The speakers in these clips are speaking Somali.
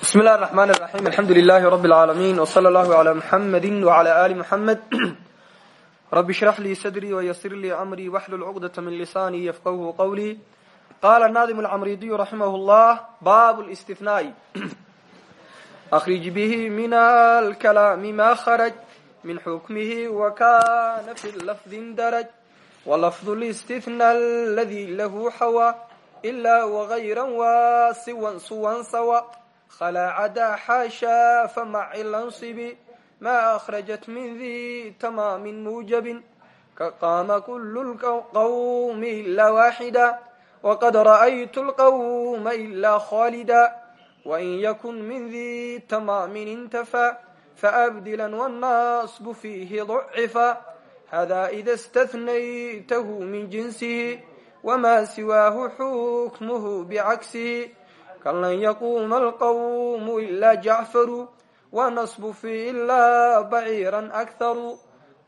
bismi illahi raxmaan raxiim alxamdu lilahi rabi lcaalamiin wsala allahu cala muxamadi wcala ali muxamed rabi shrax lii sadrii wayasir lii amrii waxlul cuqdata min lisaanii yafqahu qawlii qala naadimu alcamridiyu raximah llah baabu listihnaai akhrij bihi min alkalaami ma kharaj min xukmihi wakana fi lafdin daraj. Walafdu listihna aladi lahu xawa ila wagayra wa siwan suwan khalaacada xaashaa famaci lansibi maa akhrajat min di tamaamin muujabin ka qaama kulu lqawmi ilaa waaxida waqad ra'aytu lqawma ilaa khaalida wain yakun min di tamaamin intafa faabdilan wannaasbu fiihi ducifa hadaa ida stahnaytahu min jinsihi wamaa siwaahu xukmuhu bicaksihi kan lan yaquuma alqawmu ila jacfaru wanasbu fi ila baciiran akharu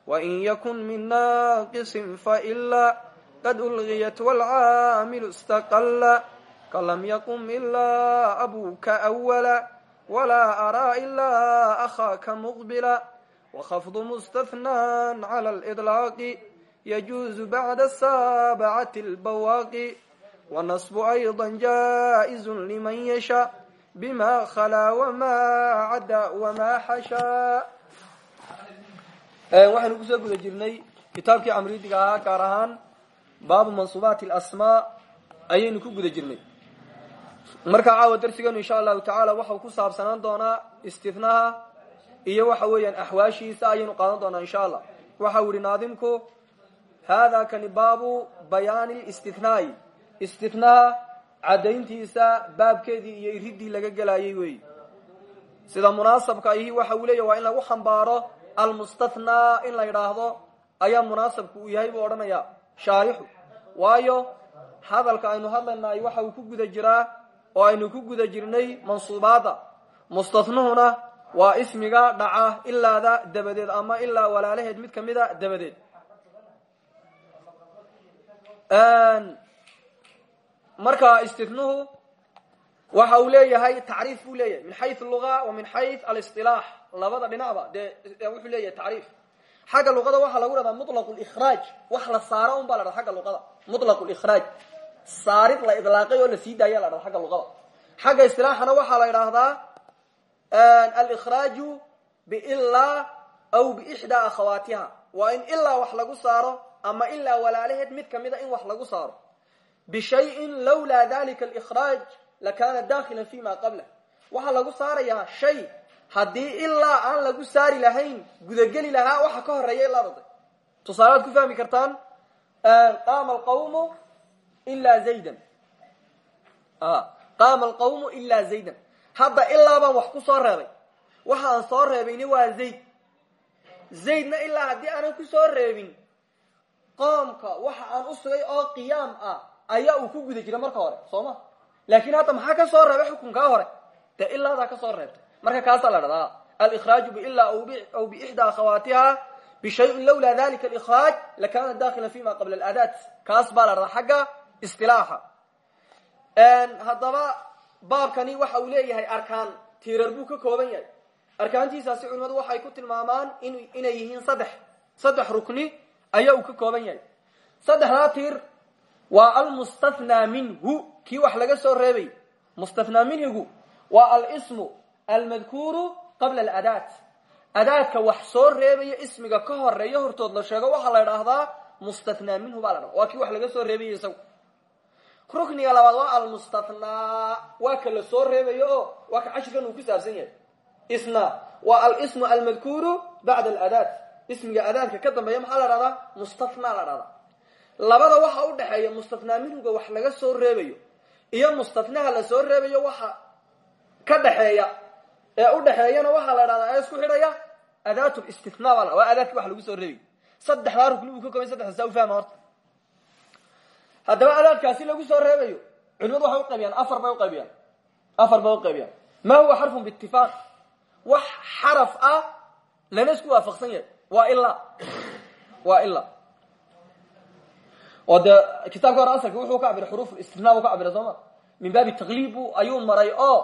wain yakun min naaqisin faila qad ulgiyat wlcaamilu istaqala kan lam yaqum ilaa abuuka awala walaa araa ilaa akhaaka muqbila wakhafdu mustahnaan cala lidlaaqi yajuuzu bacda saabacati lbawaaqi wanasbu ayضa jaa'izu liman yashaa bima khalaa wamaa caddaa wamaa xashaa waxaynu ku soo guda jirnay kitaabkii camridiga ahaa gaar ahaan baabu mansuubaati alasmaa ayaynu ku guda jirnay markaa caawa darsiganu insha allahu tacaala waxau ku saabsanaan doonaa istihnaha iyo waxa weeyaan axwaashiisa ayaynu qaadan doonaa insha allah waxau yihi naadimku hada kani baabu bayaani listihnaai istihnaha caddayntiisa baabkeedii iyo iridii laga gelayay weyi sida munaasabka ahi waxa uu leeya waa in lagu xambaaro almustathnaa in la yidhaahdo ayaa munaasabku uu yahay buu odhanaya shaarixu. Waayo hadalka aynu hadlaynaay waxa uu ku guda jiraa oo aynu ku guda jirnay mansuubaadda. Mustathnuhuna waa ismiga dhaca ilaada dabadeed ama ilaa walaalaheed mid kamida dabadeed marka istihnuhu waxa uu leeyahay tacriif buu leeyahay. Min xayu luga wa min xayu alisilaax labada dhinacba dee wuxuu leeyahay tacriif. Xagga luqada waxaa lagu dhahdaa mutlaq likhraaj wax la saaro un baa la dhada xagga luqada mutlaq likhraaj saarid la idlaaqay oo la sii daaya la dhada xagga luqada xagga istilaaxana waxaa la idhaahdaa alikhraaju biilaa aw biixdaa akhawaatiha. Waa in ilaa wax lagu saaro ama ilaa walaalaheed mid kamida in wax lagu saaro bishayin lawlaa dalika alikhraaj lakana dakhilan fi ma qablah waxaa lagu saarayaa shay haddii ilaa aan lagu saari lahayn gudageli lahaa waxa ka horreeya ilaa daday tusaalead ku fahmi kartaan qaama alqawmu ilaa zaydan qaama alqawmu ilaa zaydan hadda ilaa baan wax ku soo reebay waxa aan soo reebayni waa zayd zaydna ilaa haddii aanan ku soo reebin qoomka waxa aan u sugay oo qiyaam ayaa uu ku guda jira marka hore soo ma? Laakin hadda maxaa ka soo reebay xukunkaa hore? Dee ilaadaa ka soo reebtay. Marka kaasaa la dhahdaa alikhraaju biilaa aw biixdaa akhawaatiha bishayin lawlaa dalika alikhraaj lakana dakhilan fi ma qabla aladaat kaas baa la dhahdaa xagga istilaaxa. Haddaba baabkani waxa uu leeyahay arkaan tiirar buu ka kooban yahay. Arkaantiisaasi culimadu waxay ku tilmaamaan inay yihiin saddex. Saddex rukni ayaa uu ka kooban yahay. Saddexdaa tiir waa almustathnaa minhu. Kii wax laga soo reebay. Mustathnaa minhigu waa alsmu almadkuuru qabla aladaat. Adaadka wax soo reebaya ismiga ka horreeya hortood la sheego waxaa la idhaahdaa mustathnaa minhu baa la kii wax laga soo reebaya isagu. Rukniga labaad waa almustathnaa waa ka la soo reebayo oo waa ka cashirkan uu ku saabsan yahay. Isna waa alsmu almadkuuru bacda aladaat. Ismiga adaadka ka dambeeya maxaa la dhahdaa mustathnaa la dhahdaa labada waxa u dhexeeya mustathnaa minhuga wax laga soo reebayo iyo mustathnaha la soo reebayo waxa ka dhexeeya ee u dhexeeyana waxaa la dhahdaa ee isku xidhaya adaat listithnaa baa waa adaadki wax lagu soo reebayo. Saddexdaa rukni buu ka kobay saddexda saa ufahma horta. Haddaba adaadkaasi lagu soo reebayo culimadu waxay uqaybiyaan afar bay uqaybiyaan afar bay uqaybiyaan ma huwa xarfun biitifaaq wax xaraf ah lana isku waafaqsan yahay. Waa ilaa waa ilaa oo dee kitaabka hore asalka wuxuu ka cabiray xuruuf istina ka cabiray soo ma? Min baabi taqliib ayuu maray oo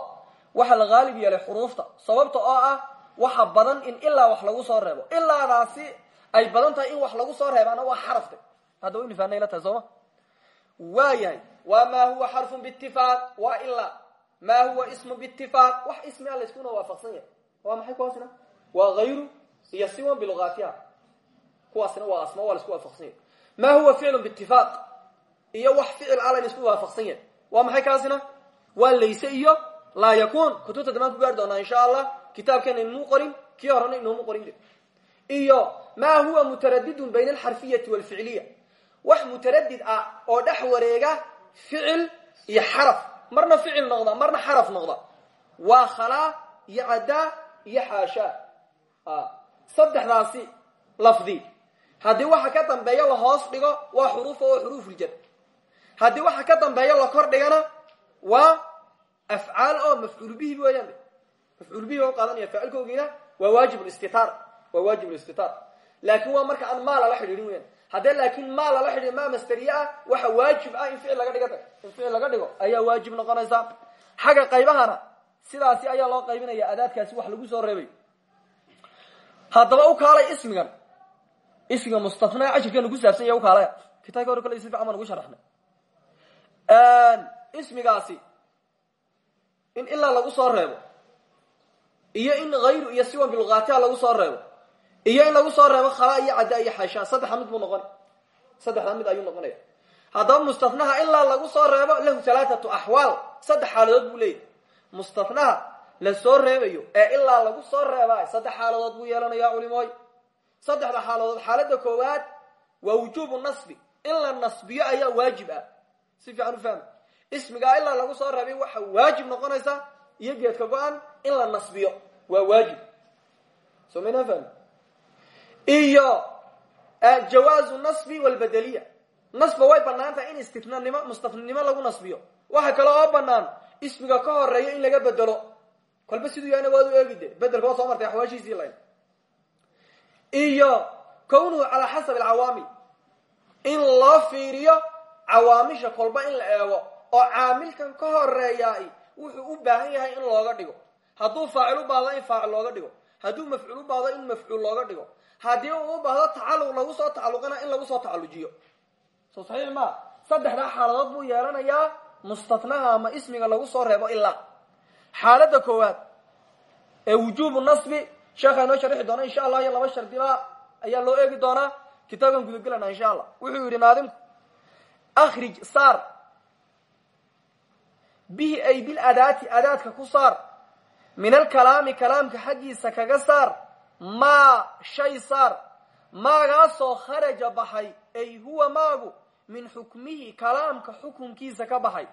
waxa la haalib yeelay xuruufta. Sababta oo ah waxa badan in ilaa wax lagu soo reebo. Ilaadaasi ay badan tahay in wax lagu soo reebaana waa xarafte hadda waynu fahnay la tahay sooma waa maa huwa xarfun biitifaaq waa ilaa maa huwa ismu biitifaaq wax ismi a layskuna waafaqsan yahay. Waa maxay kuwaasina? Waa hayru iyo siwan bilugaatiha kuwaasina waa asma waa la isku waafaqsan yahay maa huwa ficlun biitifaaq iyo wax ficil a layn isku waafaqsan yahay. Waa maxay kaasina? Waa layse iyo laa yakun kutubta damaan ku gaari doonaa insha allah kitaabkeena inuu qorin kii horena inoomu qorin iyo maa huwa mutaradidun bayna alxarfiyati walficliya. Wax mutaradid ah oo dhex wareega ficil iyo xaraf. Marna ficil noqda marna xaraf noqda. Waa khalaa iyo caddaa iyo xaashaa. Saddexdaasi lafdi haddii waxa ka dambeeya la hoos dhigo waa xuruufa oo xuruufuljar haddii waxa ka dambeeya la kor dhigana waa afcaal oo mafcuul bihi weeyaan. Mafcuul bihi oo qaadanaya faacilkoogiina waa waajib listitaar waa waajib listitaar laakin waa marka aan maa lala xidhiidhin weyaan haddee laakin maa lala xidhiidhin maa masteriye ah waxa waajib ah in ficil laga dhiga in ficil laga dhigo ayaa waajib noqonaysa. Xagga qaybahana sidaasi ayaa loo qaybinaya adaadkaasi wax lagu soo reebay. Haddaba u kaalay ismigan ismiga mustatnaa cashirkeenu ku saabsan ya ukaalaya kitaabka hore kale si fiican baan ugu sharaxnay ismigaasi in ilaa lagu soo reebo iyo in hayru iyo siwan bilgaatiha lagu soo reebo iyo in lagu soo reebo khalaa iyo cadda iyo xaashaa saddexda mid buu noqon saddexda mid ayuu noqonaya. Haddaba mustatnaha ilaa lagu soo reebo lahu halaathatu axwaal saddex xaaladood buu leeyahy mustatnaha la soo reebayo ee ilaa lagu soo reebaa saddex xaaladood buu yeelanaya culimooy saddexda xaaladood xaaladda koowaad waa wujuubu nasbi. In la nasbiyo ayaa waajib ah. Si fiican u fahma ismigaa ilaa lagu soo reebay waxa waajib noqonaysa iyo geedka go-an in la nasbiyo. Waa waajib. Soo maynaa fahmi iyo jawaazu nasbi walbedeliya nasba way bannaan tahay in istinanimo mustafninimo lagu nasbiyo. Waxa kale oo banaan ismiga ka horreeya in laga bedelo kolba siduu yahayna waad u eegi de bedelka waa soo martay axwaashiisii layn iyo kownuhu calaa xasabi alcawaamil in loo fiiriyo cawaamisha kolba in la eego oo caamilkan ka horeeyaay wuxuu u baahan yahay in looga dhigo. Hadduu faacil u baahdo in faacil looga dhigo. Hadduu mafcuul u baahdo in mafcuul looga dhigo. Haddii uu u baahdo tacalluq lagu soo tacalluqana in lagu soo tacallujiyo. Soo saxiix ma saddexdaa xaaladood buu yeelanayaa mustatnaha ama ismiga lagu soo reebo ilaa. Xaaladda koowaad ee wujuubu nasbi sheekhaa inoo sharixi doona insha allah iyo laba shardiba ayaa loo eegi doonaa kitaabkan gudagelana insha allah wuxuu yidhi naadimku akhrij saar. Bihi ay biladaati adaadka ku saar. Min alkalaami kalaamka xaggiisa kaga saar. Maa shay saar. Maagaasoo kharaja baxay ay huwa maagu min xukmihi kalaamka xukunkiisa ka baxay.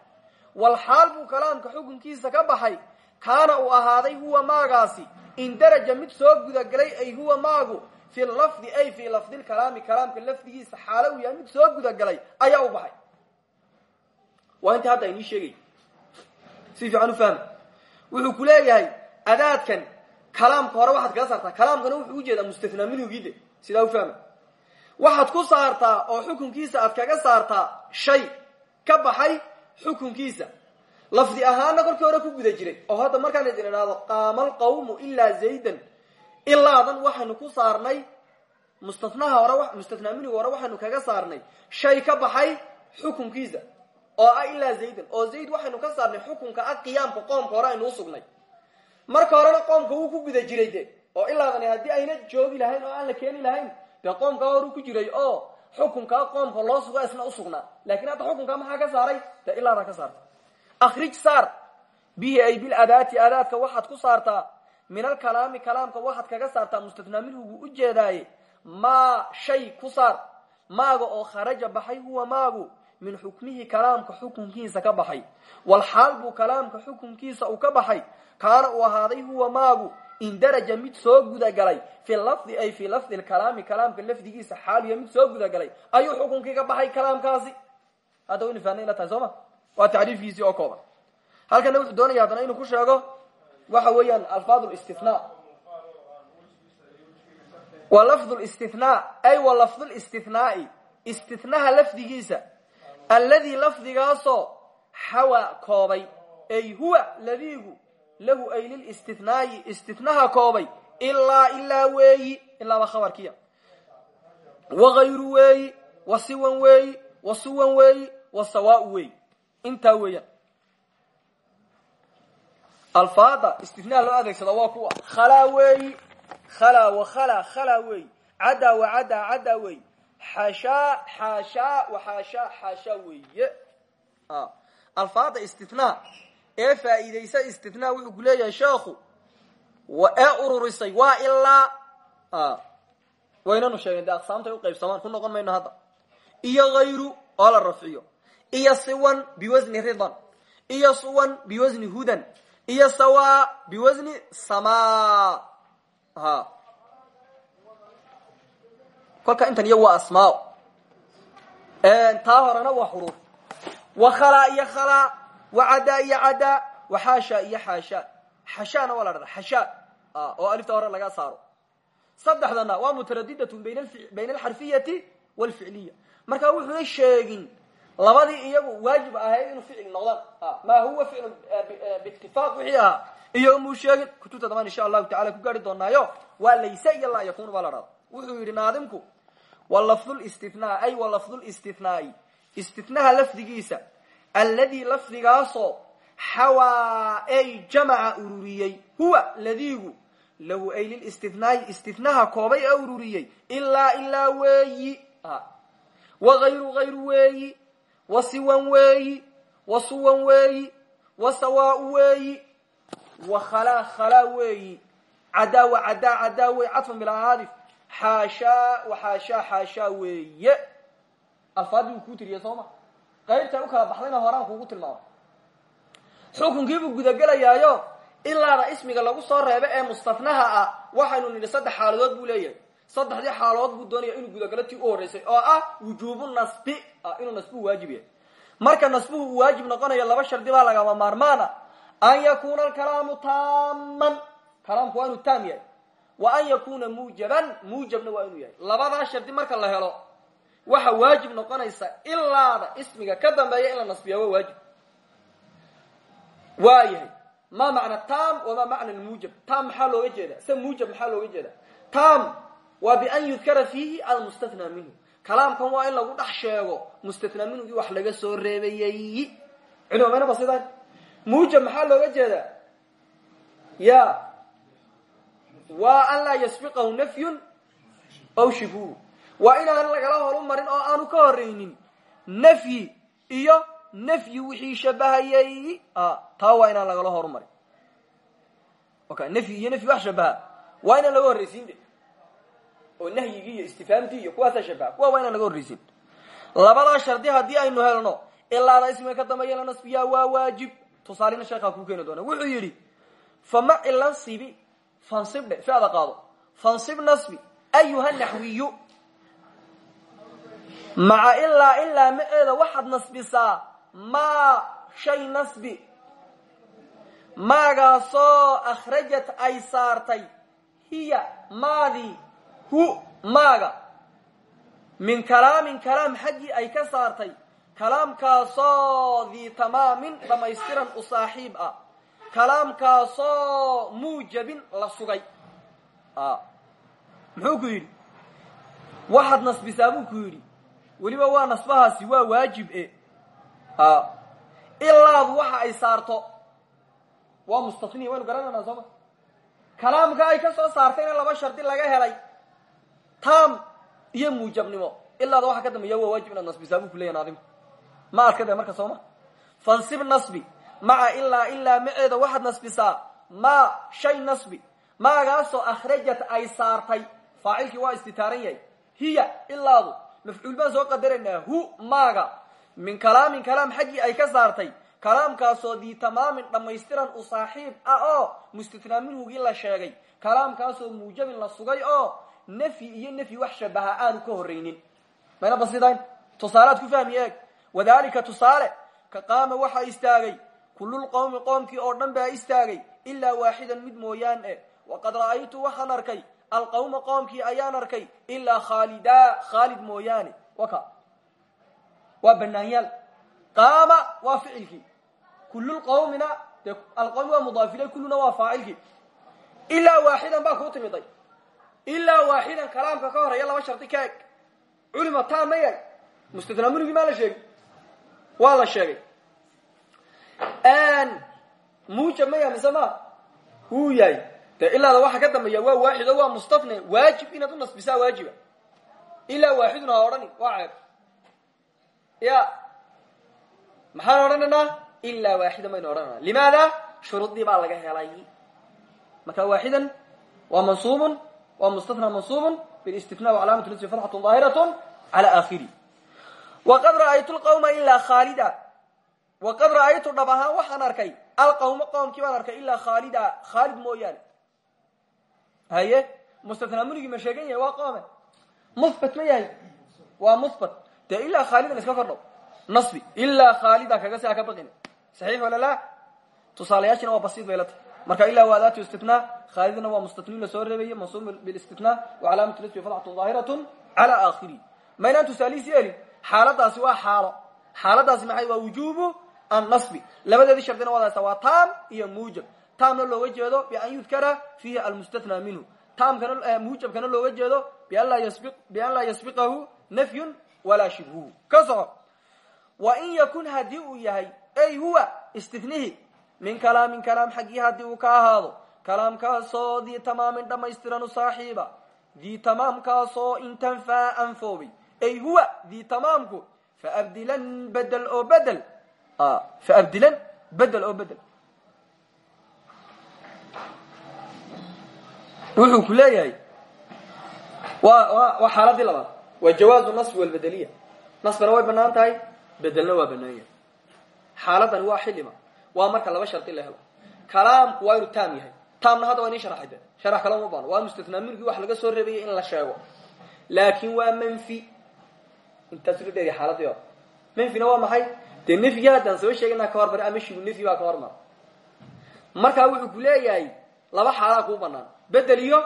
Wal xaal buu kalaamka xukunkiisa ka baxay. Kaana uu ahaaday huwa maagaasi in daraja mid soo gudagelay ay huwa maagu fi lafdi ay fii lafdi lkalaami kalaamka lafdigiisa xaalo uu yahay mid soo gudagelay ayaa u baxay. Waa inta hadda inii sheegay. Si fiican u fahmi. Wuxuu ku leeyahay adaadkan kalaamka hore waxaad kaga saartaa. Kalaamkana wuxuu u jeedaa mustathnaa minhugiide sidaa u fahma waxaad ku saartaa oo xukunkiisa aad kaga saartaa shay ka baxay xukunkiisa lafdi ahaana kolkii hore ku guda jiray oo hadda markaan idin idhaahdo qaama alqawmu ilaa zaydan. Ilaadan waxaynu ku saarnay mustatnaha hore mustathnaa minhuga hore waxaynu kaga saarnay shay ka baxay xukunkiisa. Oo ah ilaa zaydan oo zayd waxaynu ka saarnay xukunka ah qiyaamka qoomka hore aynu usugnay marka horena qoomka wuu ku guda jiray de oo ilaadani haddii ayna joogi lahayn oo aan la keeni lahayn dee qoomkaa horu ku jiray oo xukunkaa qoomka loo suga isna usugnaa laakiin hadda xukunkaa maxaa ka saaray? Dee ilaadaa ka saarta akhrij saar. Bihi ay biladaati adaadka waxaad ku saartaa. Min alkalaami kalaamka waxaad kaga saartaa mustathnaa minhugu ujeedaaye maa shay ku saar. Maaga oo kharaja baxay huwa maagu. Min xukmihi kalaamka xukunkiisa ka baxay. Wal xaal buu kalaamka xukunkiisa uu ka baxay. Kaana uu ahaaday huwa maagu. In daraja mid soo gudagalay fi lafdi ay fi lafdi lkalaami kalaamka lafdigiisa xaaliya mid soo gudagalay ayuu xukunkii ka baxay kalaamkaasi. Hadda fahnay ila tahay waa tacriifkiisii oo kooban. Halkana wuxuu doonaya haddana inuu ku sheego waxa weeyaan alfaad listithnaa wa lafdu listithnaa ay wa lafdu listithnaai istithnaha lafdigiisa alladii lafdigaasoo xawa koobay ay huwa ladiigu lahu ay lilistinaai istinaha koobay ilaa ilaa weeyi ilaaba khabarkiya. Wagayru weeyi wa siwan weeyi wa suwan weeyi wa sawaau weeyi intaa weeyaan. Alfaada istinaha loo adeegsada waa kuwa khalaa weeyi khalaa wa khalaa weeyi caddaa wa caddaa caddaa weeyi xashaa xaashaa wa xaashaa xaashaa weeye. Alfaada istinaa ee faa'iidaysa istinaa wuxuu ku leeyahay sheekhu ee ururisay waa ilaa waynanu sheegen de aqsaamtay uqaybsamaan ku noqon mayno hadda. Iyo hayru oo la rafciyo iyo siwan biwasni ridan iyo suwan biwasni hudan. Iyo sawa biwasni sama. Ha. Kolka intan iyo waa asmaa taa horena waa xuruuf wa khalaa iyo khalaa wa caddaa iyo caddaa wa xaasha iyo xaasha xashaana waa la dhahda xashaa oo alifta hore laga saaro saddexdana waa mutaradidatun bayna alxarfiyati walficliya marka wuxuuna sheegin labadii iyagu waajib ahayd inuu ficil noqdaan maa huwa ficlu biitifaaq wixii ahaa iyo muu sheegin kutubta damaan insha allahu tacala ku gaari doonaayo waa layse iyo yakunu la dhahda wuxuu yidhi naadimku wa lafdulistithnaa ay wa lafdulistithnaai istithnaha lafdigiisa alladii lafdigaasoo xawaa ay jamaca ururiyey huwa ladiigu lahu ay lilistithnaai istithnaha koobay ee ururiyey ilaa ilaa weeyi. Wa hayru hayru weeyi wa siwan weeyi wa suwan weeyi wa sawaau weeyi wa khalaa weeyi cadaa wa cadaa cadaa wey cadfun bilahaadif xaashaa wa xaashaa weeye alfaadii uu kuu tiriye soo ma qaybtay u kala baxdayna horaan kuugu tilmaamo xukunkiibuu gudagelayaayo ilaada ismiga lagu soo reebo ee mustafnaha ah. Waxaynu nidhi saddex xaaladood buu leeyahay saddexdii xaaladood buu doonaya inuu gudagalo tii u horreysay oo ah wujuubu nasbi inuu nasbuhu waajib yahay. Marka nasbuhu uu waajib noqonayo laba shardi baa lagama maarmaana. An yakuna alkalaamu taaman kalaamku waa inuu taam yahay. Wa an yakuna muujaban muujabna waa inuu yahay. Labadaa shardi marka la helo waxa waajib noqonaysa ilaada ismiga ka dambeeya in la nasbiya waa waajib. Waa ma macna tam wama macna muujab tam maxaa looga jeeda se muujab maxaa looga jeeda waa bian yudkara fiihi almustathnaa minhu. Kalaamkan waa in lagu dhex sheego mustathnaa minhugii wax laga soo reebayey culima ba sidan muujab maxaa looga jeedaa ya. Waa an laa yasbiqahu nafyun aw shibhu waa inaan lagala horumarin oo aanu ka horeynin nafyi iyo nafyi wixii shabahayey taa waa inaan lagala horumarin nafyi iyo nafyi wax shabaha. Waa inaan laga horreysiin de oo nahyigii iyo istifaamtii iyo kuwaasaa shabaha kuwa waa inaan laga horreysiin labadaa shardi haddii aynu helno ilaada ismiga ka dambeeya la nasbiyaa waa waajib. Tusaalina sheekhaa kuu keeni doona. Wuxuu yidhi famaci lansibi fansib dhe ficda qaado. Fansib nasbi ayuha naxwiyu. Maca ilaa ilaa maceeda waxaad nasbisaa maa shay nasbi. Maagaasoo akhrajat ay saartay hiya maadii hu maaga. Min kalaamin kalaam xaggii ay ka saartay. Kalaamkaasoo dii tamaamin dhamaystiran u saaxiib ah. Kalaamkaasoo muujabin la sugay. Muxuu ku yidhi? Waxaad nasbisaa buu ku yidhi. Weliba waa nasbahaasi waa waajib e. Ilaadu waxa ay saarto. Waa mustafni waynu garanayna sooma kalaamka ay ka soo saartayna laba shardi laga helay tam iyo muujabnimo ilaada waxa ka dambeeya waa waajib inaad nasbisaa buu kuleya naadimku ma adka de marka sooma fansib nasbi. Maca ilaa ilaa maceeda waxaad nasbisaa ma shay nasbi. Maagaasoo akhrajat ay saartay faacilkii waa istitaaran yahay hiya ilaadu mafcuul baan soo qadaraynaa hu maaga min kalaamin kalaam xaggii ay ka saartay kalaamkaasoo dii tamaamin dhammaystiran u saaxiib ah oo mustithnaa minhugii la sheegay kalaamkaasoo muujabin la sugay oo nafyi iyo nafyi wax shabaha aanu ka horreynin mayna basidayn tusaalead ku fahmi eeg. Wadalika tusaale ka qaama waxaa istaagay kullulqowmi qoomkii oo dhan baa istaagay ilaa waaxidan mid mooyaan eh waqad ra'aytu waxaan arkay alqawma qoomkii ayaan arkay ilaa khaalidaa khaalid mooyaane. Waka waa banaanyaal qaama waa ficilkii. Kullulqawmina dee alqawmi waa mudaaf ilay kulluna waa ilaa waaxidan kalaamka ka horreeya laba shardi ka eg culima taa ma yag mustathnaa munigii maa la sheegay? Waa la sheegay. Muujab maya mise ma? Wuu yahay. Dee ilaada waxa ka dambeeya waa waaxid oo waa mustafne waajib inaad u nasbisaa waajiba. Ilaa waaxidun ha odhani waa ceeb ya maxaan odhanaynaa ilaa waaxidan baynu odhanayna limaada? Shuruudii baa laga helay. Marka waaxidan waa mansuubun waa mustathnaa mansuubun bilistifna wacalaamatu nisbi fatxatun daahiratun cala aakhiri waqad ra'aytu lqawma ilaa khaalida waqad ra'aytu dhab ahaan waxaan arkay. Alqawma qowmkii baan arkay ilaa khaalida khaalid mooyaane. Haye mustathnaa munigii ma sheegan yahay waa qoome muhbat ma yahay. Waa muhbat dee ilaa khaalidan iska kordhow nasbi. Ilaa khaalida kaga si a ka baqin. Saxiix wala la tusaalayaashina waa basiid bay la tahay marka ilaa waa adaatu istitnaa khaalidna waa mustatniin la soo reebaye mansuub bilistitnaa wa calaamatu nisbi fatxatun daahiratun cala aakhiri maynaan tusaalihiisi elin xaaladaasi waa xaalo. Xaaladaasi maxay? Waa wujubu annasbi. Labadeedii shardina waad haysaa waa taam iyo muujab. Taamna looga jeedo bian yudkara fiihi almustathnaa minhu. Taamkana muujabkana looga jeedo bian laa yasbiqahu nafyun walaa shibhuhu. Ka soco wa in yakun haddii uu yahay ay huwa istithnihi min kalaamin kalaam xaggii haddii uu ka ahaado kalaamkaasoo dii tamaamin dhammaystiran u saaxiiba. Dii tamaamkaasoo intanfaa anfoobay ay huwa dii tamaamku faabdilan bedel oo bedel faabdilan bedel oo bedel wuxuu ku leeyahay wa wa waa xaaladii labaad. Waa jawaazu nasbi walbedeliya nasbina way bannaan tahay bedelna waa banaan yahay. Xaaladani waa xilima waa marka laba shardi la helo. Kalaamku waa inuu taam yahay. Taamna hadda waa inii sharaxay de sharax kale uma baano waa mustathnaa minigii wax laga soo reebayay in la sheego. Laakin waa manfi. Intaas ula dheeriya xaaladii hore manfina waa maxay? Dee nefyigii haddaan soo sheegana ka hormara ama shibu nefyi baa ka hormara markaa wuxuu ku leeyahay laba xaalaa kuu banaan bedel iyo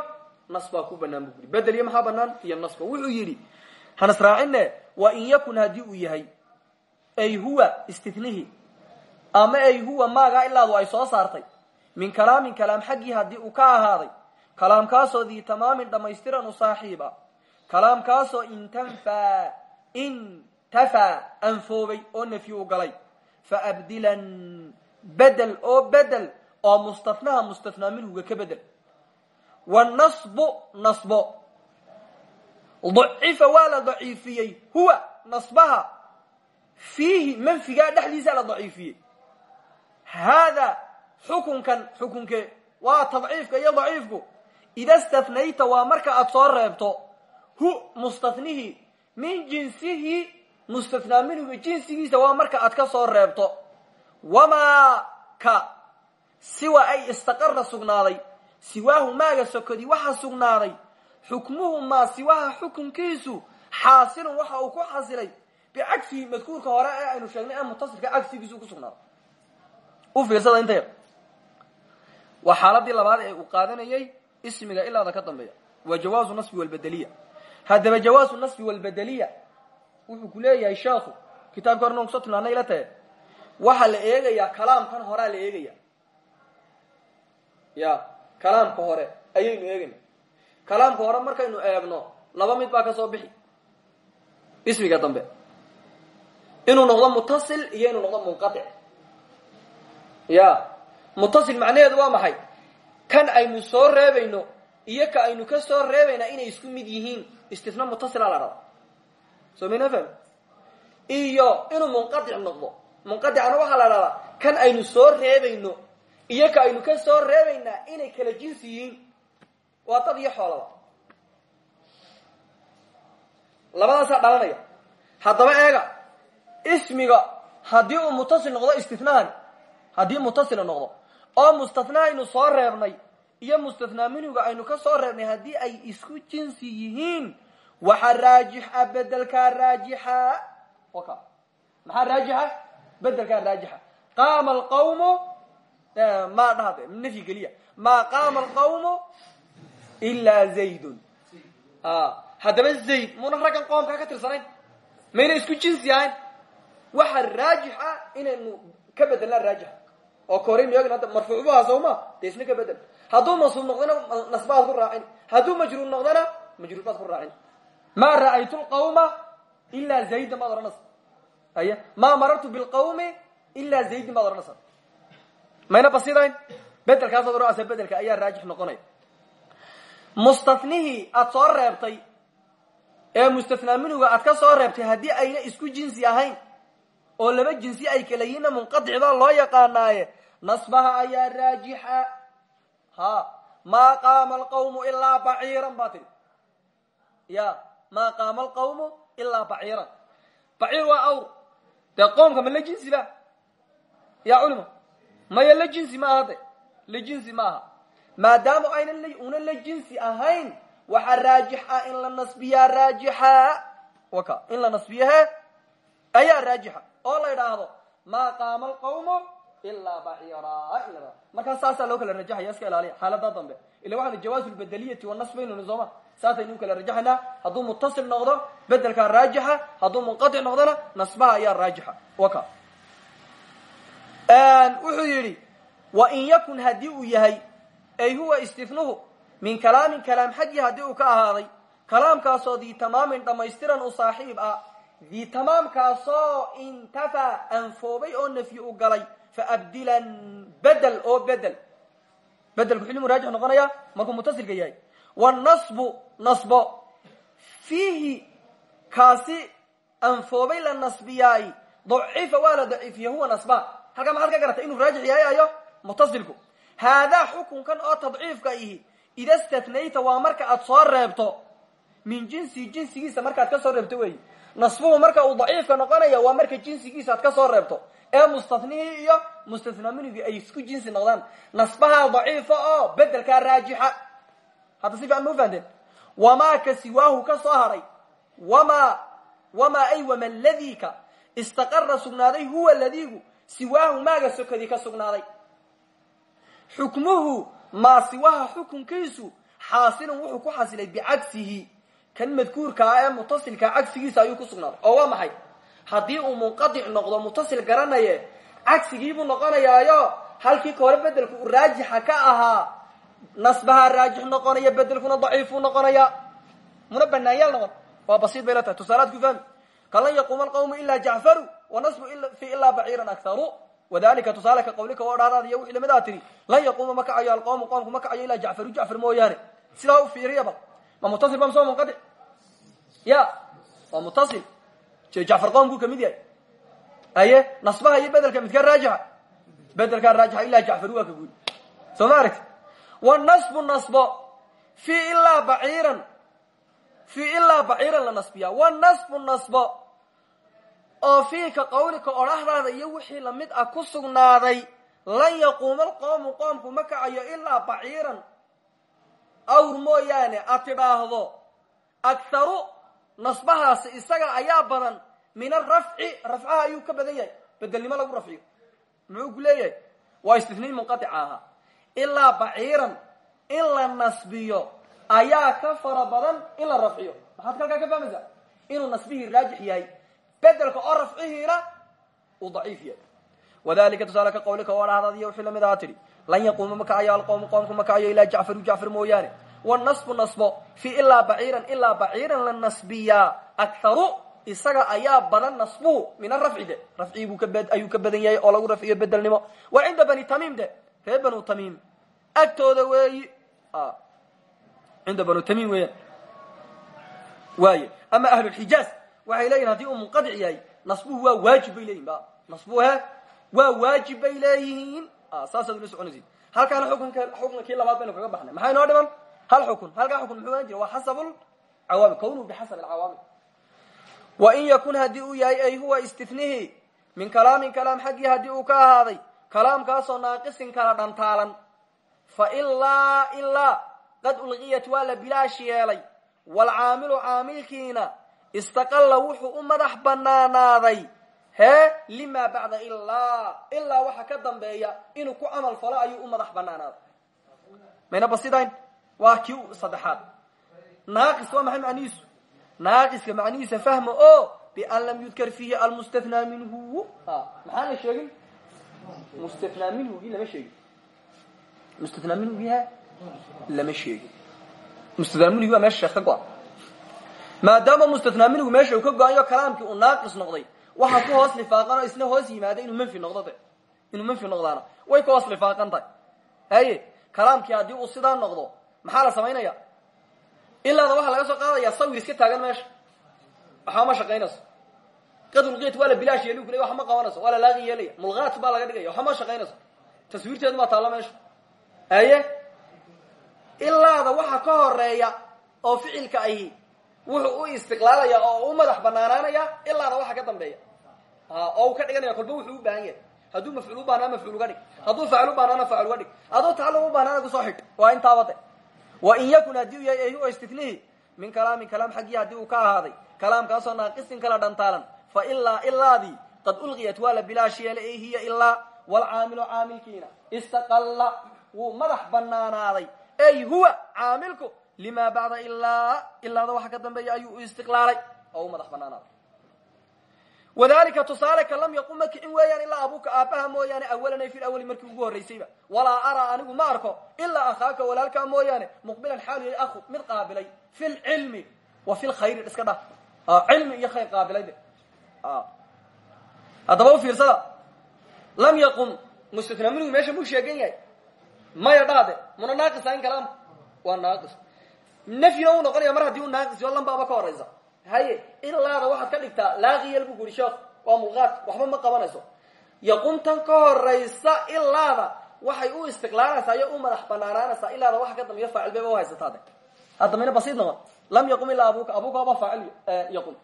nas baa ku banaan bu kuri bedel iyo maxaa banaan iyo nasba wuxuu yidhi hanasraacine waa in yakun haddii uu yahay ay huwa istithnihi ama ay huwa maagaa ilaadu ay soo saartay. Min kalaamin kalaam xaggii haddii uu ka ahaaday kalaamkaasoo dii tamaamin dhammaystiran u saaxiiba. Kalaamkaasoo intanfaa intafaa anfoobay oo nafyi u galay. Faabdilan bedel oo bedel oo mustathnaha mustathnaa minhuga ka bedel. Wanasbu nasbo. Dacifa waa la daciifiyey. Huwa nasbaha. Fiihi manfigaa dhexdiisaa la daciifiyey haadaa xukunkan xukunke waa tadciifka iyo daciifku ida stathnayta waa marka aad soo reebto hu mustathnihii min jinsihi mustathnaa minhuga jinsigiisa waa marka aad ka soo reebto wamaa ka siwa ay istaqara sugnaaday siwaahu maaga sokodi waxa sugnaaday xukmuhu maa siwaha xukunkiisu xaasilun waxa uu ku xasilay bicagsihi madkuurka hore ee aynu sheegnay ee mutasilka cagsigiisu ku sugnaaday u fiirsada inta yar waa xaaladii labaad ee uu qaadanayay ismiga ilaada ka dambeeya. Waa jawaazu nasbi walbedeliya haddaba jawaazu nasbi walbedeliya wuxuu ku leeyahay sheekhu kitaabka horena tilmaanay ila tahe waxaa la eegayaa kalaamkan horaa la eegaya. Ya kalaamka hore ayaynu eegayna kalaamka hore markaynu eegno laba mid baa ka soo bixi. Ismiga dambe. Inuu noqdo mutasil iyo inuu noqdo munqatic ya mutasil macnaheedu waa maxay? Kan aynu soo reebayno iyo ka aynu ka soo reebayna inay isku mid yihiin istifna mutasila la dhada soo mayna fahmi? Iyo inuu munqatic noqdo. Munqaticana waxaa la dhahdaa kan aynu soo reebayno iyo ka aynu ka soo reebaynaa inay kala jinsi yihiin waa dad iyo xoolaba labadaasaa dhalanaya. Haddaba eega ismiga haddii uu mutasil noqdo istinaani haddii mutasil noqdo oo mustathnaa aynu soo reebnay iyo mustathnaa minhuga aynu ka soo reebnay haddii ay isku jinsi yihiin waxaa raajixa bedelkaa raajixa waka. Maxaa raajixa bedelkaa raajixa qaama alqawmu ma dhahde nafyi keliya. Maa qaama alqawmu ilaa zaydun. Haddaba zayd muna raggan qoomkaa ka tirsanayn? Mayna isku jinsi ahayn? Waxa raajix ah inaynu ka bedelnaa raajixa oo koraynu eegn hadda marfuuc bu ahaa sawma dee ka bedel. Hadduu mansuub noqdana nasbaad ku raacin. Hadduu majruur noqdana majruur ku raacin. Maa ra'aytu lqawma ilaa zaydan baad odhanaysa. Aya maa marartu bilqawmi ilaa zaydin baad odhanaysa. Mayna basidayn? Bedelkaasaad odhanaysa bedelka ayaa raajix noqonaya. Mustanihii aad soo reebtay ee mustathnaa minuga aad ka soo reebtay haddii ayna isku jinsi ahayn oo laba jinsi ay kala yihiinna munqadicda loo yaqaanaaye. Nasbaha ayaa raajixa. Ha maa qaama alqawmu ilaa baciiran baa ya maa qaama alqawmu ilaa baciiran. Baciir waa awr. Dee qoomka la jinsi ba ya culima maya la jinsi ma aha de la jinsi ma aha. Maadaama aynan una la jinsi ahayn waxaa raajix ah in la waka in la nasbiyahe ayaa oo la idhaahdo maa qaama alqawmu ilaa baciira in la markaa saasaa loo kala rajaxaya iska ilaaliya xaalada dambe. Ila waxaanu jawaazu lbedeliyati wanasbaynuni sooma saasaynu kala rajaxaynaa hadduu mutasil noqdo bedelkaa raajixa. Hadduu munqatic noqdona nasbaha ayaa raajixa. Waka wuxuu yidhi wa in yakun haddii uu yahay ay huwa istifnuhu min kalaamin kalaam xaggii haddii uu ka ahaaday kalaamkaasoo dii tamaamin dhammaystiran u saaxiib ah dii tamaamkaasoo intafaa anfoobay oo nafyi u galay fa abdilan bedel oo bedel. Bedelku xilli muraajix noqonaya markuu mutasilka yahay. Wanasbu nasbo. Fiihi kaasi anfoobay la nasbiyaay. Dacifa waa la daciifiye huwa nasba. Halkaa maxaad ka garatay inuu raajix yahay ayo mutasilku haadaa xukunkan oo tadciifka ihi ida statnayta waa marka aad soo reebto. Min jinsi jinsigiisa markaad ka soo reebto weyi nasbuhu marka uu daciifka noqonaya waa marka jinsigiisa aad ka soo reebto. Ee mustathnihii iyo mustathnaa minigii ay isku jinsi noqdaan. Nasbaha daciifa oo bedelkaa raajixa. Hadda si fiican ma ufahanteen wamaa ka siwaahu ka soo haray. Wamaa wamaa ay wama ladika istaqara sugnaaday huwa ladigu siwaahu maaga sokadii ka sugnaaday. Xukmuhu maa siwaha xukunkiisu xaasilun wuxuu ku xasilay bicagsihi kan madkuurkaa ee mutasilkaa cagsigiisa ayuu ku sugnaaday. Oo waa maxay? Haddii uu munqadic noqdo mutasil garanaye cagsigiibuu noqonayaayo halkii ka hore bedelku uu raajixa ka ahaa nasbahaa raajix noqonaya bedelkuna daciifuu noqonaya. Muna banaanyaal noqon. Waa basiid bay la tahay. Tusaalaad ku fahmi. Kalan yaquuma alqawmu ilaa jacfaru wanasbu fi ilaa baciiran akharu wadalika tusaale ka qawlika oo dhaadaad iyo wixii lamidaa tiri lan yaquuma ma kacayo alqawmu qoomku ma kacayo ilaa jacfaru. Jacfar u fiiriyaba ma mutasil ba msoo munqadic ya waa mutasil jacfar qoomkuu ka mid yahay. Aye nasbaha iyo bedelka midkaa raajixa bedelkaa raajixa ilaa jacfaru waa ka guuli soo ma aragti wanasbu nasbo. Fi ilaa baciiran. Fi ilaa baciiran la nasbiya wanasbu nasbo. Oo fiika qawlika odhahdaada iyo wixii la mid ah ku sugnaaday lan yaquuma alqoomu qoomku ma kacayo ilaa baciiran awr mooyaane aad tidhaahdo. Akharu nasbahaasi isaga ayaa badan min arafci rafcaha ayuu ka badan yahay. Bedelnimo lagu rafciyo. Muxuu ku leeyahay? Waa istifniin munqatica ahaa ilaa baciiran in la nasbiyo ayaa ka fara badan in la rafciyo. Maxaad kalkaa ka fahmaysaa? Inuu nasbihii raajix yahay. Bedelka oo rafcihiina uu daciif yahay. Wadalika tusaale ka qawlika oo dhahdaad iyo wixii la mid aha tidhi lan yaquuma ma kacayo alqowmu qoomku ma kacayo ilaa jacfaru jacfar mooyaane. Wanasbu nasbo fi ilaa baciiran ilaa baciiran la nasbiyaa akharu isaga ayaa badan nasbuhu min arafci de. Rafcii buu ayuu ka badan yahay oo lagu rafciyo bedelnimo. Wa cinda bani tamiim de reer banu tamiim agtooda weeyi cinda banu tamiim weeyaan waaye ama ahlulxijaaz waxay leeyihiin haddii uu munqadic yahay nasbuhu waa waajib bay leyihin ba. Nasbuhu he waa waajib bay leeyihiin saasaad ula soconaysid. Halkaana xukunka xukunka kii labaad baynu kaga baxnay. Maxaa inoo dhiman? Hal xukun. Halkaa xukun muxuu ohan jira waa xasab lcawaamil kawnuhu bixasab alcawaamil wain yakun haddii uu yahay ay huwa istifnihi min kalaamin kalaam xaggii haddii uu ka ahaaday kalaamkaasoo naaqisin kala dhantaalan. Fa ilaa ilaa qad ulqiyat waa la bilaash yeelay waalcaamilu caamilkiina istaqalla wuxuu u madax banaanaaday hee lima bacda ilaa ilaa waxa ka dambeeya inuu ku camal falo ayuu u madax banaanaaday mayna basidayn? Waa kii saddexaad. Naaqis waa maxay macnihiisu? Naaqiska macnihiisa fahma o bian lam yudkar fiihi almustathnaa minhu. Maxaan la sheegin mustathnaa minhugii lama sheegin. Mustathnaa minhugii ha? Lama sheegin. Mustathnaa minhugii waa meesha sheekh ka go-an. Maadaama mustathnaa minhu meesha uu ka go-anyo kalaamkii uu naaqis noqday waxaa ku hoos lifaaqan oo isna hoos yimaada inuu manfi noqdo de inuu manfi noqdaana. Way ka hoos lifaaqan tahay haye kalaamkii haddii uu sidaa noqdo maxaa la samaynaya ilaada waxaa laga soo qaadaya sawir iska taagan meesha. Waxba ma shaqaynayso. Qadulqiyat waa la bilaash yeeli kule wax ma qabanayso. Waa la laaqi yeelaya. Mulqaat baa laga dhigaya. Waxba ma shaqaynayso. Taswiirteedu baa taalla meesha. Haye ilaada waxa ka horreeya oo ficilka ahi wuxuu u istiqlaalaya oo u madax banaanaanaya ilaada waxa ka dambeeya oo uu ka dhiganaya kolba wuxuu u baahan yahay. Hadduu mafcuul u baanaa mafcuul uga dhig. Hadduu faacil u baanaana faacil uga dhig. Hadduu tacalum u baanaana ku soo xidh waa intaaba de wa in yakun haddii u yahay ehu istitnihi min kalaamin kalaam xaggii haddii uu ka ahaaday kalaamkaasoo naaqisin kala dhantaalan. Fa ilaa ilaadii qad ulqiyat waa la bilaash yeela e hiya ilaa walcaamilu caamilkiina. Istaqalla wuu madax banaanaaday ey huwa caamilku lima bacda ilaa ilaada waxa ka dambeeya ayuu istiqlaalay. Oo u madax wadalika tusaale ka lam yaqum ma kicin weeyaan ilaa abuuka aabbaha mooyaane awalanay fi lawali markii ugu horraysayba walaa araa anigu ma arko ilaa akhaaka walaalkaa mooyaane muqbilan xaalu yahay aku mid qaabilay fi lcilmi wa fi lkhayri iska dhah cilmi iyo khayr qaabilay de. Haddaba u fiirsada. Lam yaqum mustathnaa minhu meesha muu sheegan yahay. Maya dhahde muna naaqisa in kalaam. Waa naaqis. Nafyina uu noqonaya mar haddii u naaqis yo lambaaba ka horaysa haye ilaada waxaad ka dhigtaa laaqiyal buu ku yidhi sheekh waa mulqaad waxba ma qabanayso. Yaqumtan ka horaysa ilaada waxay u istiqlaalaysaa iyo u madax banaanaanaysaa ilaada waxa ka dambeeya faacil bay u haysataa de hadda mayna basiid noqon. Lam yaqum ilaa abuka abuka waaba faacil yaqum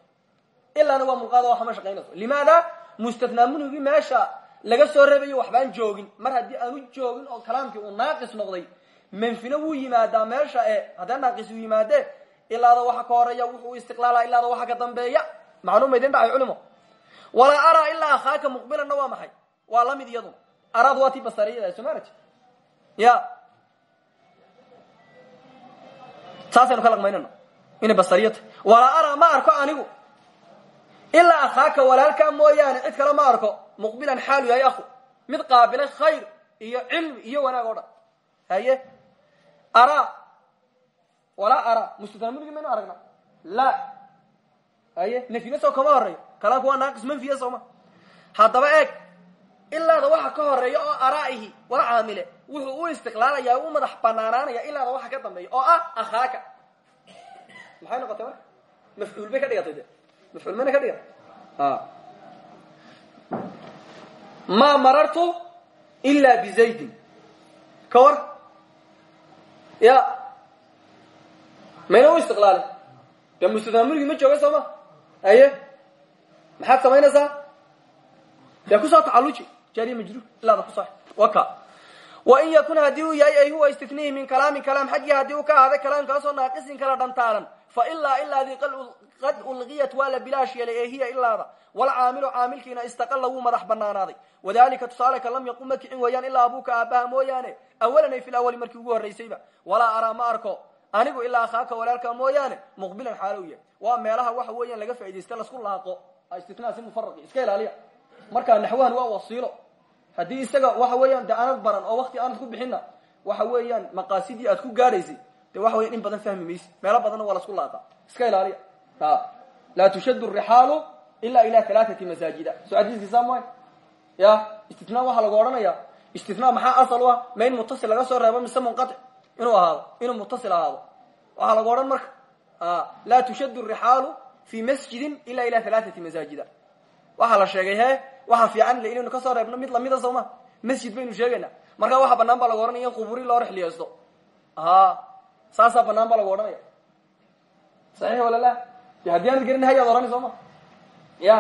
ilaana waa mulqaada waxa ma shaqaynayso. Limaada mustathnaa meesha laga soo reebayo waxbaan joogin. Mar haddii aanu joogin oo kalaamkii uu naaqis noqday manfina wuu yimaadaa meesha e haddee naaqis uu yimaade ilaada waxa ka horreeya wuxuu istiqlaala ilaada waxa ka dambeeya. Macluuma idin dhacay culimo walaa araa ilaa akhaaka muqbilanna waa maxay? Waa la mid iyaduna araad waa tii basariyada soo maaraj ya. Saasaynu ka laqmaynana inay basariyo tahy walaa araa ma arko anigu. Ilaa akhaaka walaalkaa mooyaane cid kale ma arko. Muqbilan xaalu yahay aku mid qaabilay khayr iyo cilmi iyo wanaag o dhan. Haye? Araa walaa araa mustathnaaminigi maynu aragna. La. Haye nafyina soo kama horeeyo kalaamku waa naaqis manfiya sooma. Haddaba eeg ilaada waxa ka horreeya oo araa'ihi waa caamile wuxuu u istiqlaalaya u madax banaanaanaya ilaada waxa ka dambeeya oo ah akhaaka. Maxay noqotay marka? Mafcuul bay ka dhigatay de mafcuul mayna ka dhigatay ma marartu ila bizaydin ka war? Ya mayna u istiqlaalin dee mustathnaaminigii ma jooga sooma aye. Maxaad samaynaysaa? Dee ku soo tacaluji jaariya majruur. Ilaada kuso waka. Wain yakun haddii uu yahay ay huwa istinihi min kalaamin kalaam xaggii haddii uu ka ahaaday kalaamkaasoo naaqisin kala dhantaalan fa ilaa ilaadii qad ulqiyat waa la bilaash yeelay ee hiya ilaada walcaamilu caamilkiina istaqalla wuu madax banaanaaday wadalika tusaaleka lam yaqum ma kicin weeyaan ilaa abuuka aabbaha mooyaane. Awalanay fi lawali markii ugu horraysayba walaa araa ma arko anigu ilaa akhaaka walaalka mooyaane muqbilan xaalow yahay. Waa meelaha waxa weeyaan laga faaidaysta lasku laaqo. Istinaa si mufaraqi iska ilaaliya. Markaa naxwahan waa wasiilo. Haddii isaga waxa weeyaan de aanad baran oo wakti aanad ku bixinna waxa weeyaan maqaasidii aad ku gaadhaysay de waxa weyan in badan fahmi maysi meelo badanna waa lasku laaqa iska ilaaliya. Laa tushadu rixaalu ila ila alaaati masaajida. Soo xadiiskiisa may ya istina waxaa lagu odhanaya istina maxaa asal u ah? Ma in mutasil laga soo reebo mise munqatic inuu ahaado inuu mutasil ahaado waxaa lagu odhan marka laa tushadu rixaalu fi masjidin ila ila alaaati masaajida. Waxaa la sheegay he waxaa fiican inaynu ka soo reebno mid lamida soo ma? Masjid baynu sheegayna. Markaa waxa banaan baa lagu ohanaya in quburi loo rixliyeysto a saasaa banaan baa lagu odhanaya. Saxiix wala la de haddii aanad gerin hayaad ohanay soo ma? Ya.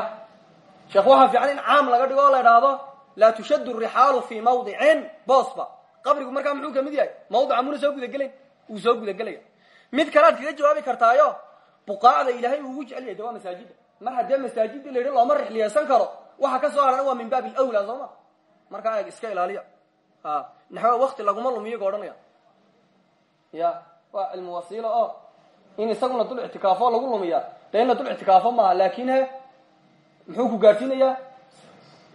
Sheekh waxaa fiican in caam laga dhigo oo la idhaahdo laa tushadu rixaalu fi mawdicin. Boosba qabrigu markaa muxuu ka mid yahay? Mawdica muna soo gudagelayn. Wuu soo gudagelaya mid kalead kaga jawaabi kartaayo buqaacda ilaahay ugu jecel yahay de waa masaajida mar haddee masaajidii la yidhi looma rixliyeysan karo. Waxa ka soo haran waa min baab lwla soo ma? Markaa eeg iska ilaaliya. Naxwa wakti laguma lumiyo ga odhanaya ya waa cilmu wasiilo oo in isaguna dul ictikaafo lagu lumiya de ina dul ictikaafo maaha laakin he muxuu ku gaadhsiinayaa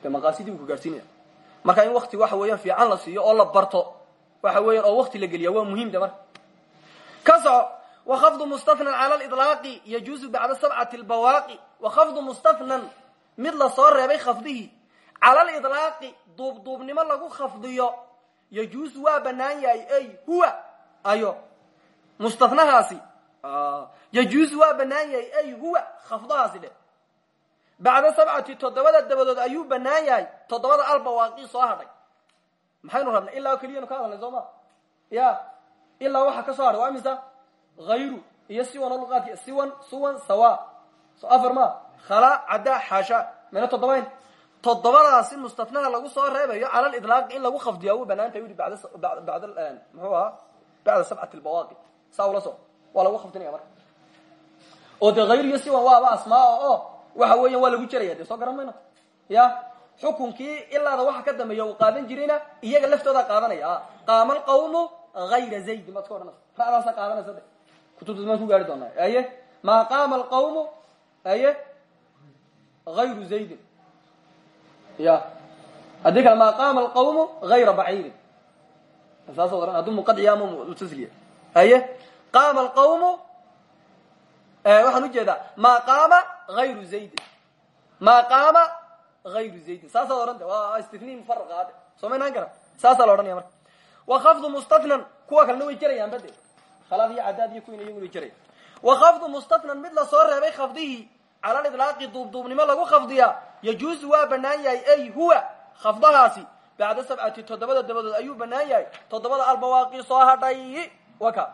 de maqaasidii buu ku gaadhsiinaya marka in wakti waxa weeyaan fiican la siiyo oo la barto waxa weeyaan oo wakti la geliya waa muhiim de marka ka soco wakafdu mustafnan cala liطlaaqi yajuuzu bacda sabcati lbawaaqi wakafdu mustafnan mid la soo reebay khafdihii cala liطlaaqi duubduubnimo lagu khafdiyo yajuusu waa banaan yahay ey huwa ayo mustanahaasi yajuusu waa banaan yahay ey huwa khafdahaasi bacda sabcati toddobada dabadood ayuu banaan yahay toddobada albawaaqi soo hadhay. Maxaynu rabnay ilaa keliyanu ka hadalnay soo ma? Ya ilaa waxa ka soo hadhay waa imisa hayru iyo siwan oo luqaadki siwan suwan sawa. So afar ma? Khala cadda xaasha. Mayna toddobayn? Toddobadaasi mustafnaha lagu soo reebayo cala liطlaaq in lagu khafdiya wuu banaantay yihi bad bad muxuu ahaa? Bacda sabcati lbawaaqi. Saa ula so waa lagu khafdinaya marka. Oo dee hayr iyo siwan waaba asmaa oo waxa weeyan waa lagu jeraya dee soo garan ya xukunkii ilaada waxa ka dambeeya qaadan jirayna iyaga laftoodaa qaadanaya. Qaama alqawmu hayra zaydin baad iska odhanaysa ra'daasa qaadanaysa de kutubtas ku gaari doonaa aye maa qaama alqawmu aye hayru zaydin ya. Haddii kale maa qaama alqawmu hayra baciirin saas ohan hadduu munqadciya ama mutasliya aye qaama alqawmu waxaan u jeedaa maa qaama hayru zaydin maa qaama hayru zaydin saasaad odhan de waa istini mufaraqaade soo maynaan kara saasaa la odhanaya marka. Kuwa kalena way jerayaan bade khalaad iyo cadaad iyo kuwin iyagu way jeraya wakafdu mustafnan mid la soo reebay khafdihii cala liطlaaqi duubduubnimo lagu khafdiya yajuusu waa banaan yahay ey huwa khafdahaasi bacda sabcati toddobada dabadood ayuu banaan yahay. Toddobada albawaaqi soo hadhay waka.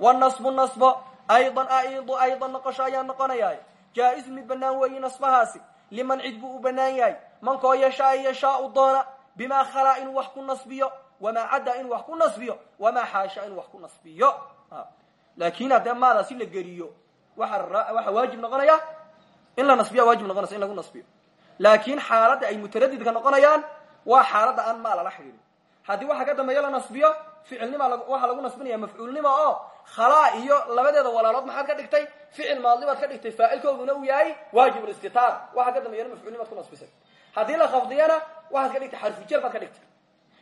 Wanasbu nasbo aydan aidu aydan noqosho ayaa noqonaya jaa-is mid banaan weeyi nasbahaasi liman cid buu u banaan yahay mankoo yashaa yashaau doona bimaa khalaa inuu wax ku nasbiyo wamaa cadda inuu wax ku nasbiyo wamaa xaasha inuu wax ku nasbiyo laakin haddee maada si la geliyo waxa waxa waajib noqonaya in la nasbiya waajib noqonaysa in lagu nasbiyo laakin xaaladda ay mutaradidka noqonayaan waa xaaladda aan maa lala haddii waxa ka dambeeya la nasbiyo ficilnima waxaa lagu nasbinaya mafcuulnima oo khalaa iyo labadeeda walaalood maxaad ka dhigtay ficil maadli baad ka dhigtay faacilkooduna uu yahay waajib listitaar waxa ka dambeeyana mafcuulnimaad ku nasbisay. Haddii la khafdiyana waxaad ka dhigtay xarfujar baad ka dhigtay.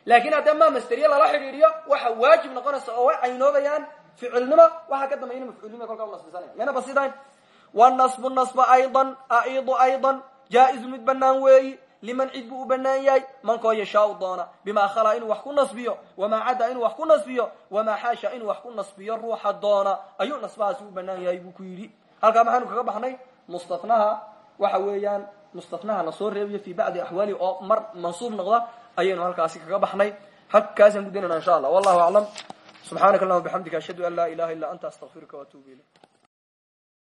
Laakin haddee maa masteriye lala xidhiidhiyo waxa waajib noqonaysa oo way caynoobayaan ficilnimo waxaa ka dambeeyana mafcuulnima kolkaa u nasbisanaya. Mayna basidayn wanasbu nasba aydan aidu aydan jaa-izu mid banaan weeyi liman cid buu u mankoo yashaau doona. Bimaa khalaa inuu wax ku nasbiyo wamaa cadda inuu wax ku nasbiyo wamaa xaasha inuu wax ku nasbiyo ruuxa doona. Ayuu nasbahaasi u banaan yahay buu ku yidhi. Halkaa maxaynu kaga baxnay? Mustafnaha. Waxa weeyaan mustafnaha la soo reebayo fi bacdi axwaali oo mar mansuub noqda. Ayaynu halkaasi kaga baxnay. Halkaasaan gudaynayna insha allah. Wallahu aclam subxaanaka allahuma ashhadu an laa ilaha illa anta astaqfiruka waatuubu ilayk